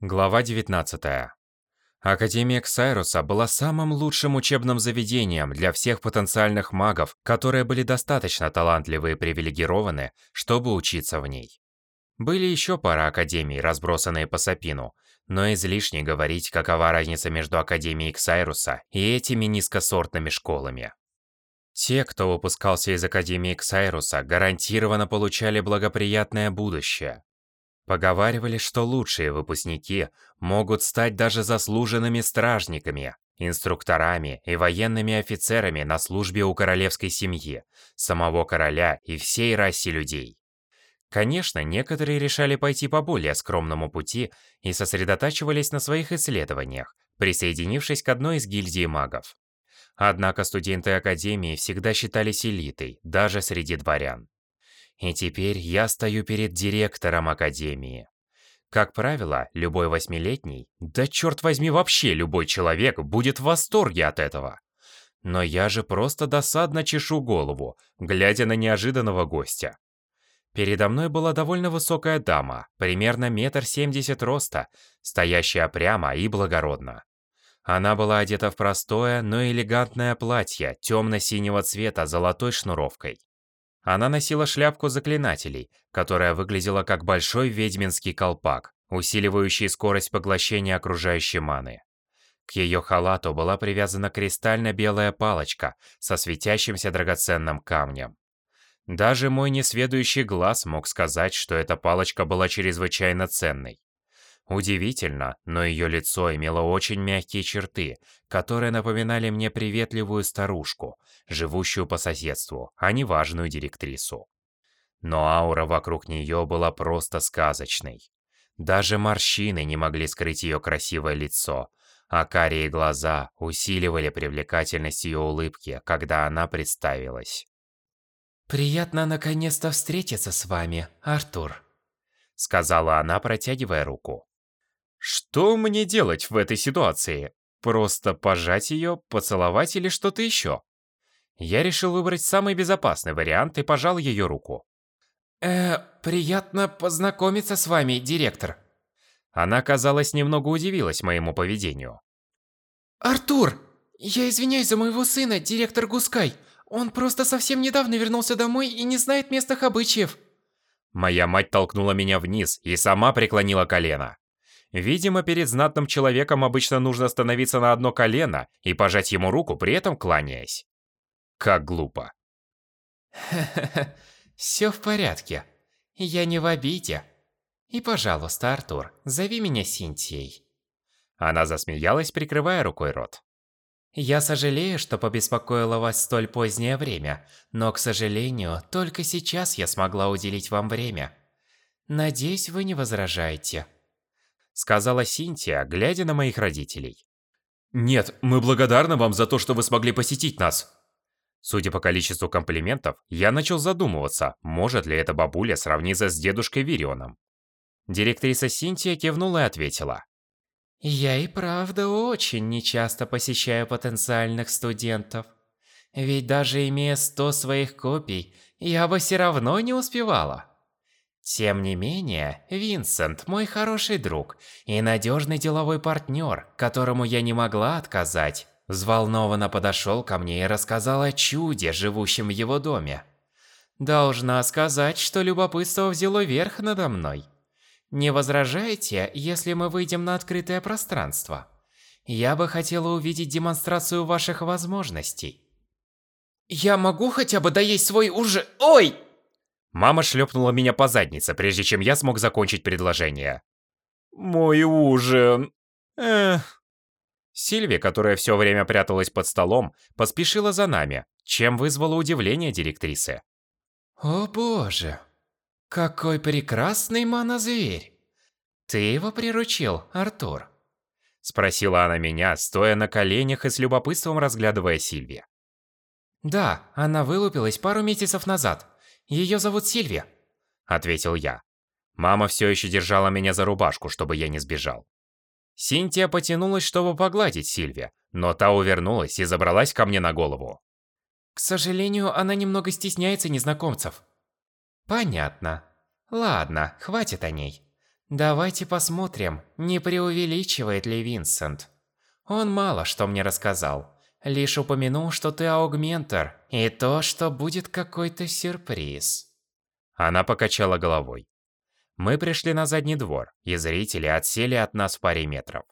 Глава 19. Академия Ксайруса была самым лучшим учебным заведением для всех потенциальных магов, которые были достаточно талантливы и привилегированы, чтобы учиться в ней. Были еще пара академий, разбросанные по Сапину, но излишне говорить, какова разница между Академией Ксайруса и этими низкосортными школами. Те, кто выпускался из Академии Ксайруса, гарантированно получали благоприятное будущее, Поговаривали, что лучшие выпускники могут стать даже заслуженными стражниками, инструкторами и военными офицерами на службе у королевской семьи, самого короля и всей расе людей. Конечно, некоторые решали пойти по более скромному пути и сосредотачивались на своих исследованиях, присоединившись к одной из гильдий магов. Однако студенты Академии всегда считались элитой, даже среди дворян. И теперь я стою перед директором Академии. Как правило, любой восьмилетний, да черт возьми вообще любой человек, будет в восторге от этого. Но я же просто досадно чешу голову, глядя на неожиданного гостя. Передо мной была довольно высокая дама, примерно метр семьдесят роста, стоящая прямо и благородно. Она была одета в простое, но элегантное платье темно-синего цвета с золотой шнуровкой. Она носила шляпку заклинателей, которая выглядела как большой ведьминский колпак, усиливающий скорость поглощения окружающей маны. К ее халату была привязана кристально-белая палочка со светящимся драгоценным камнем. Даже мой несведущий глаз мог сказать, что эта палочка была чрезвычайно ценной. Удивительно, но ее лицо имело очень мягкие черты, которые напоминали мне приветливую старушку, живущую по соседству, а не важную директрису. Но аура вокруг нее была просто сказочной. Даже морщины не могли скрыть ее красивое лицо, а карие глаза усиливали привлекательность ее улыбки, когда она представилась. «Приятно наконец-то встретиться с вами, Артур», — сказала она, протягивая руку. Что мне делать в этой ситуации? Просто пожать ее, поцеловать или что-то еще? Я решил выбрать самый безопасный вариант и пожал ее руку. «Э, приятно познакомиться с вами, директор». Она, казалось, немного удивилась моему поведению. «Артур! Я извиняюсь за моего сына, директор Гускай. Он просто совсем недавно вернулся домой и не знает местных обычаев». Моя мать толкнула меня вниз и сама преклонила колено. Видимо, перед знатным человеком обычно нужно становиться на одно колено и пожать ему руку, при этом кланяясь. Как глупо. Ха-ха-ха, все в порядке. Я не в обиде. И, пожалуйста, Артур, зови меня Синтией. Она засмеялась, прикрывая рукой рот. Я сожалею, что побеспокоила вас в столь позднее время, но, к сожалению, только сейчас я смогла уделить вам время. Надеюсь, вы не возражаете сказала Синтия, глядя на моих родителей. «Нет, мы благодарны вам за то, что вы смогли посетить нас!» Судя по количеству комплиментов, я начал задумываться, может ли эта бабуля сравниться с дедушкой Вирионом. Директриса Синтия кивнула и ответила. «Я и правда очень нечасто посещаю потенциальных студентов. Ведь даже имея сто своих копий, я бы все равно не успевала». Тем не менее, Винсент мой хороший друг и надежный деловой партнер, которому я не могла отказать, взволнованно подошел ко мне и рассказал о чуде, живущем в его доме. Должна сказать, что любопытство взяло верх надо мной. Не возражаете, если мы выйдем на открытое пространство? Я бы хотела увидеть демонстрацию ваших возможностей. Я могу хотя бы доесть свой ужин? Ой! Мама шлепнула меня по заднице, прежде чем я смог закончить предложение. «Мой ужин...» Эх... Сильви, которая все время пряталась под столом, поспешила за нами, чем вызвало удивление директрисы. «О боже, какой прекрасный монозверь! Ты его приручил, Артур?» Спросила она меня, стоя на коленях и с любопытством разглядывая Сильви. «Да, она вылупилась пару месяцев назад. Ее зовут Сильвия», — ответил я. Мама все еще держала меня за рубашку, чтобы я не сбежал. Синтия потянулась, чтобы погладить Сильвия, но та увернулась и забралась ко мне на голову. «К сожалению, она немного стесняется незнакомцев». «Понятно. Ладно, хватит о ней. Давайте посмотрим, не преувеличивает ли Винсент. Он мало что мне рассказал. Лишь упомянул, что ты аугментор, и то, что будет какой-то сюрприз. Она покачала головой. Мы пришли на задний двор, и зрители отсели от нас в паре метров.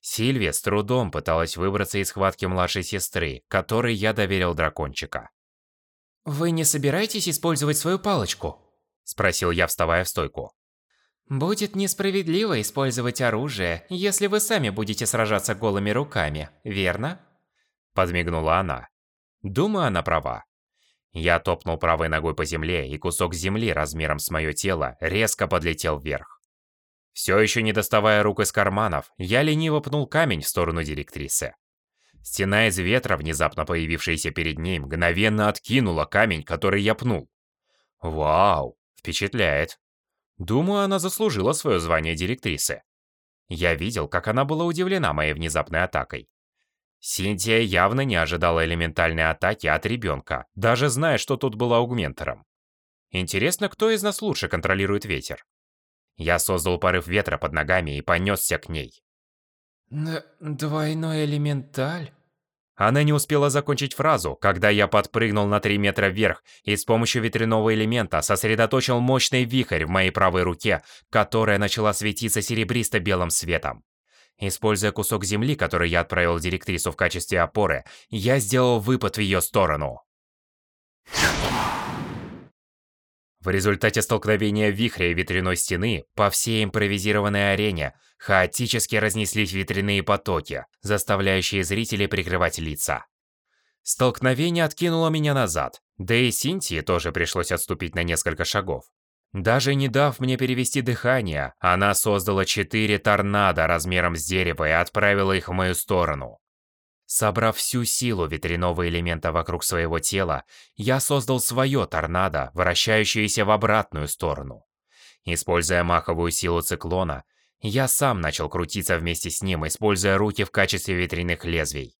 Сильвия с трудом пыталась выбраться из схватки младшей сестры, которой я доверил дракончика. «Вы не собираетесь использовать свою палочку?» Спросил я, вставая в стойку. «Будет несправедливо использовать оружие, если вы сами будете сражаться голыми руками, верно?» Подмигнула она. Думаю, она права. Я топнул правой ногой по земле, и кусок земли размером с мое тело резко подлетел вверх. Все еще не доставая рук из карманов, я лениво пнул камень в сторону директрисы. Стена из ветра, внезапно появившаяся перед ней, мгновенно откинула камень, который я пнул. Вау, впечатляет. Думаю, она заслужила свое звание директрисы. Я видел, как она была удивлена моей внезапной атакой. Синтия явно не ожидала элементальной атаки от ребенка, даже зная, что тут была аугментором. Интересно, кто из нас лучше контролирует ветер? Я создал порыв ветра под ногами и понесся к ней. Д «Двойной элементаль?» Она не успела закончить фразу, когда я подпрыгнул на 3 метра вверх и с помощью ветряного элемента сосредоточил мощный вихрь в моей правой руке, которая начала светиться серебристо-белым светом. Используя кусок земли, который я отправил директрису в качестве опоры, я сделал выпад в ее сторону. В результате столкновения вихря и ветряной стены по всей импровизированной арене хаотически разнеслись ветряные потоки, заставляющие зрителей прикрывать лица. Столкновение откинуло меня назад, да и Синтии тоже пришлось отступить на несколько шагов. Даже не дав мне перевести дыхание, она создала четыре торнадо размером с дерево и отправила их в мою сторону. Собрав всю силу ветряного элемента вокруг своего тела, я создал свое торнадо, вращающееся в обратную сторону. Используя маховую силу циклона, я сам начал крутиться вместе с ним, используя руки в качестве ветряных лезвий.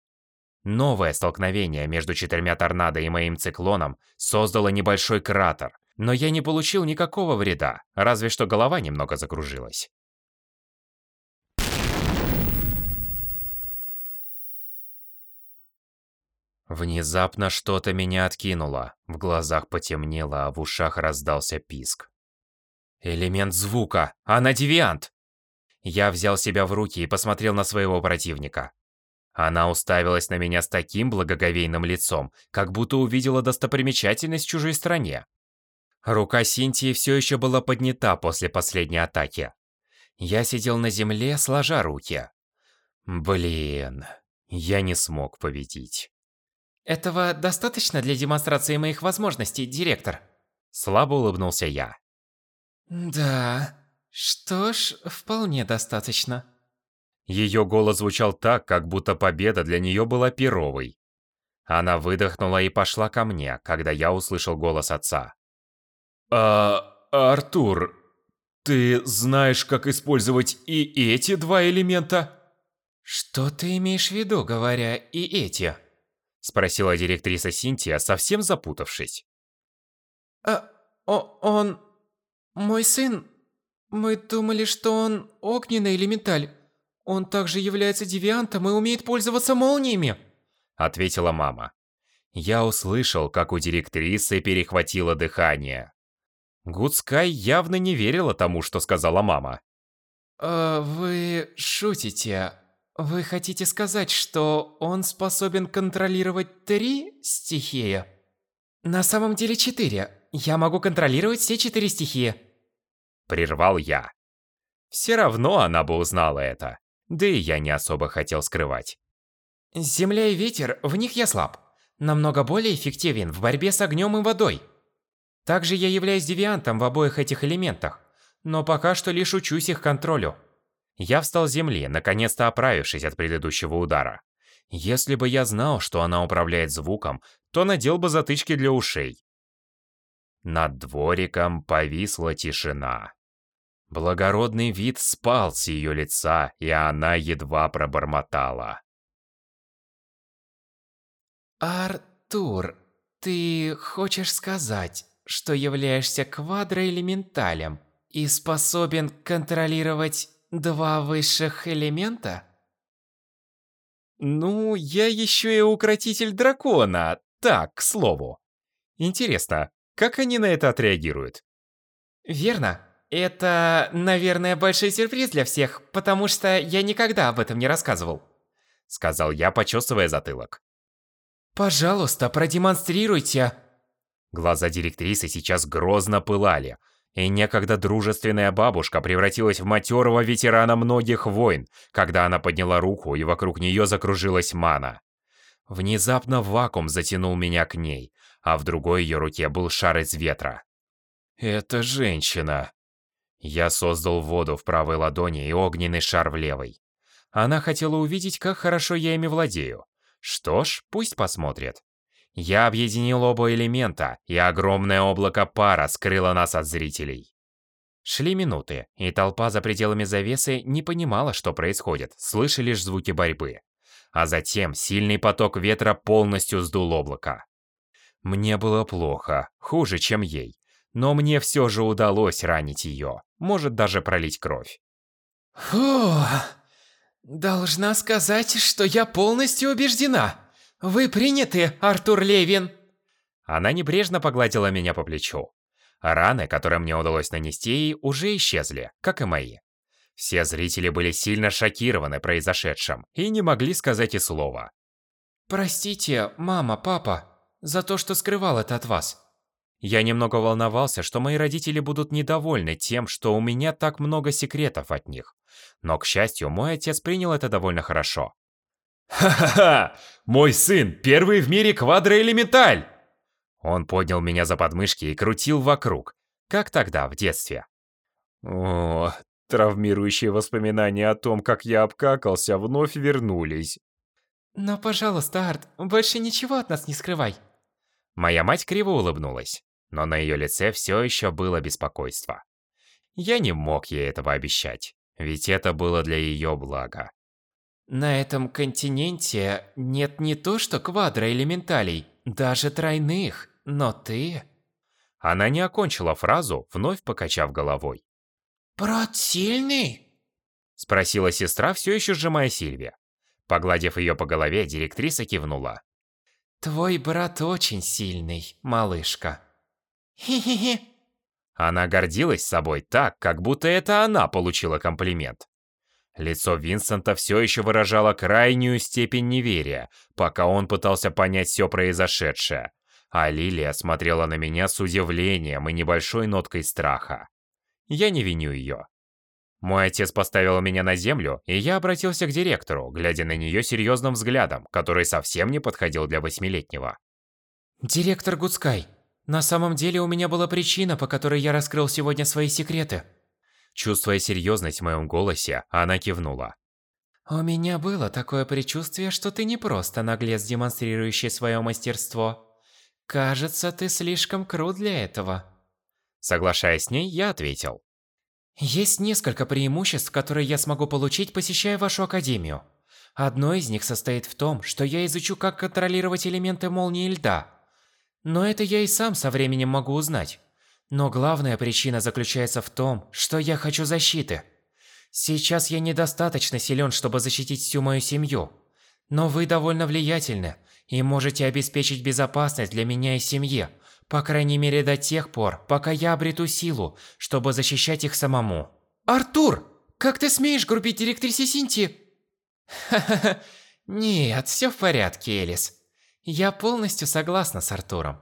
Новое столкновение между четырьмя торнадо и моим циклоном создало небольшой кратер, но я не получил никакого вреда, разве что голова немного закружилась. Внезапно что-то меня откинуло, в глазах потемнело, а в ушах раздался писк. Элемент звука! Она девиант! Я взял себя в руки и посмотрел на своего противника. Она уставилась на меня с таким благоговейным лицом, как будто увидела достопримечательность в чужой стране. Рука Синтии все еще была поднята после последней атаки. Я сидел на земле, сложа руки. Блин, я не смог победить. Этого достаточно для демонстрации моих возможностей, директор? Слабо улыбнулся я. Да, что ж, вполне достаточно. Ее голос звучал так, как будто победа для нее была первой. Она выдохнула и пошла ко мне, когда я услышал голос отца. «А, Артур, ты знаешь, как использовать и эти два элемента?» Что ты имеешь в виду, говоря «и эти»? Спросила директриса Синтия, совсем запутавшись. А, о, он... Мой сын... Мы думали, что он огненный элементаль. Он также является девиантом и умеет пользоваться молниями. Ответила мама. Я услышал, как у директрисы перехватило дыхание. Гудскай явно не верила тому, что сказала мама. А, вы шутите? Вы хотите сказать, что он способен контролировать три стихии? На самом деле четыре. Я могу контролировать все четыре стихии. Прервал я. Все равно она бы узнала это. Да и я не особо хотел скрывать. Земля и ветер, в них я слаб. Намного более эффективен в борьбе с огнем и водой. Также я являюсь девиантом в обоих этих элементах, но пока что лишь учусь их контролю. Я встал с земли, наконец-то оправившись от предыдущего удара. Если бы я знал, что она управляет звуком, то надел бы затычки для ушей. Над двориком повисла тишина. Благородный вид спал с ее лица, и она едва пробормотала. Артур, ты хочешь сказать, что являешься квадроэлементалем, и способен контролировать два высших элемента? Ну, я еще и укротитель дракона. Так, к слову. Интересно, как они на это отреагируют? Верно. Это, наверное, большой сюрприз для всех, потому что я никогда об этом не рассказывал. Сказал я, почесывая затылок. Пожалуйста, продемонстрируйте. Глаза директрисы сейчас грозно пылали, и некогда дружественная бабушка превратилась в матерого ветерана многих войн, когда она подняла руку, и вокруг нее закружилась мана. Внезапно вакуум затянул меня к ней, а в другой ее руке был шар из ветра. «Это женщина!» Я создал воду в правой ладони и огненный шар в левой. Она хотела увидеть, как хорошо я ими владею. Что ж, пусть посмотрит. Я объединил оба элемента, и огромное облако пара скрыло нас от зрителей. Шли минуты, и толпа за пределами завесы не понимала, что происходит, слыша лишь звуки борьбы. А затем сильный поток ветра полностью сдул облако. Мне было плохо, хуже, чем ей. Но мне все же удалось ранить ее, может даже пролить кровь. Фу, должна сказать, что я полностью убеждена. Вы приняты, Артур Левин. Она небрежно погладила меня по плечу. Раны, которые мне удалось нанести ей, уже исчезли, как и мои. Все зрители были сильно шокированы произошедшим и не могли сказать и слова. Простите, мама, папа, за то, что скрывал это от вас. Я немного волновался, что мои родители будут недовольны тем, что у меня так много секретов от них. Но, к счастью, мой отец принял это довольно хорошо. «Ха-ха-ха! Мой сын, первый в мире квадроэлементаль!» Он поднял меня за подмышки и крутил вокруг, как тогда, в детстве. О, травмирующие воспоминания о том, как я обкакался, вновь вернулись. Но, пожалуйста, Арт, больше ничего от нас не скрывай. Моя мать криво улыбнулась но на ее лице все еще было беспокойство. Я не мог ей этого обещать, ведь это было для ее блага. На этом континенте нет не то что квадроэлементалей, даже тройных, но ты... Она не окончила фразу, вновь покачав головой. «Брат сильный?» Спросила сестра, все еще сжимая Сильвия. Погладив ее по голове, директриса кивнула. «Твой брат очень сильный, малышка». Хе-хе-хе. Она гордилась собой так, как будто это она получила комплимент. Лицо Винсента все еще выражало крайнюю степень неверия, пока он пытался понять все произошедшее, а Лилия смотрела на меня с удивлением и небольшой ноткой страха. Я не виню ее. Мой отец поставил меня на землю, и я обратился к директору, глядя на нее серьезным взглядом, который совсем не подходил для восьмилетнего. «Директор Гудскай, на самом деле у меня была причина, по которой я раскрыл сегодня свои секреты. Чувствуя серьезность в моем голосе, она кивнула. У меня было такое предчувствие, что ты не просто наглец, демонстрирующий свое мастерство. Кажется, ты слишком крут для этого. Соглашаясь с ней, я ответил. Есть несколько преимуществ, которые я смогу получить, посещая вашу академию. Одно из них состоит в том, что я изучу, как контролировать элементы молнии льда. Но это я и сам со временем могу узнать. Но главная причина заключается в том, что я хочу защиты. Сейчас я недостаточно силен, чтобы защитить всю мою семью. Но вы довольно влиятельны и можете обеспечить безопасность для меня и семьи, по крайней мере до тех пор, пока я обрету силу, чтобы защищать их самому. Артур, как ты смеешь грубить директрисе Синти? Нет, все в порядке, Элис. Я полностью согласна с Артуром.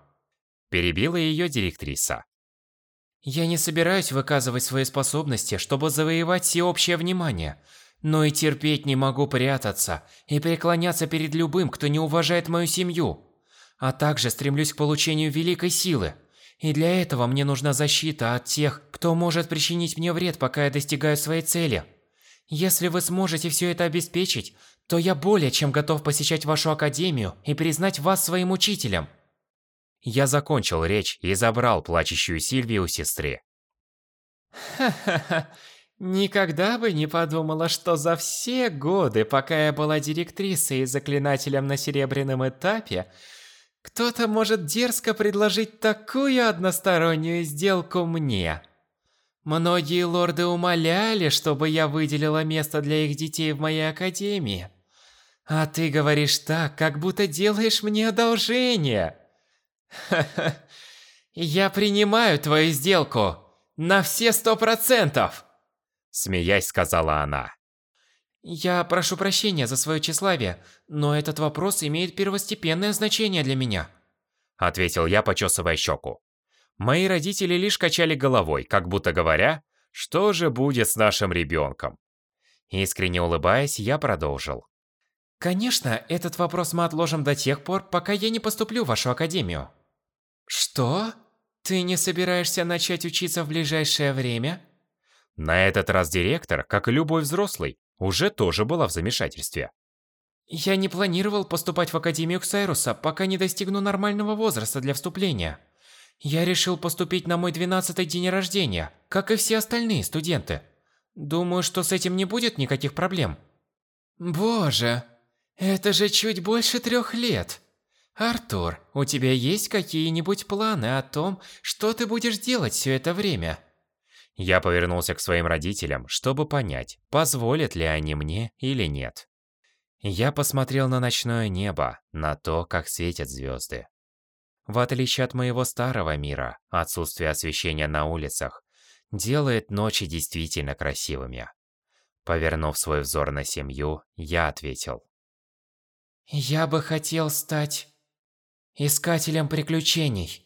Перебила ее директриса. Я не собираюсь выказывать свои способности, чтобы завоевать всеобщее внимание, но и терпеть не могу прятаться и преклоняться перед любым, кто не уважает мою семью. А также стремлюсь к получению великой силы. И для этого мне нужна защита от тех, кто может причинить мне вред, пока я достигаю своей цели. Если вы сможете все это обеспечить, то я более чем готов посещать вашу академию и признать вас своим учителем. Я закончил речь и забрал плачущую Сильвию у сестры. Ха-ха-ха. Никогда бы не подумала, что за все годы, пока я была директрисой и заклинателем на серебряном этапе, кто-то может дерзко предложить такую одностороннюю сделку мне. Многие лорды умоляли, чтобы я выделила место для их детей в моей академии. А ты говоришь так, как будто делаешь мне одолжение. Ха-ха. Я принимаю твою сделку на все сто процентов. Смеясь, сказала она. Я прошу прощения за свое тщеславие, но этот вопрос имеет первостепенное значение для меня. Ответил я, почесывая щеку. Мои родители лишь качали головой, как будто говоря, что же будет с нашим ребенком. Искренне улыбаясь, я продолжил. Конечно, этот вопрос мы отложим до тех пор, пока я не поступлю в вашу академию. Что? Ты не собираешься начать учиться в ближайшее время? На этот раз директор, как и любой взрослый, уже тоже была в замешательстве. Я не планировал поступать в Академию Ксайруса, пока не достигну нормального возраста для вступления. Я решил поступить на мой двенадцатый день рождения, как и все остальные студенты. Думаю, что с этим не будет никаких проблем. Боже, это же чуть больше трех лет. Артур, у тебя есть какие-нибудь планы о том, что ты будешь делать все это время? Я повернулся к своим родителям, чтобы понять, позволят ли они мне или нет. Я посмотрел на ночное небо, на то, как светят звезды. В отличие от моего старого мира, отсутствие освещения на улицах делает ночи действительно красивыми. Повернув свой взор на семью, я ответил. «Я бы хотел стать искателем приключений».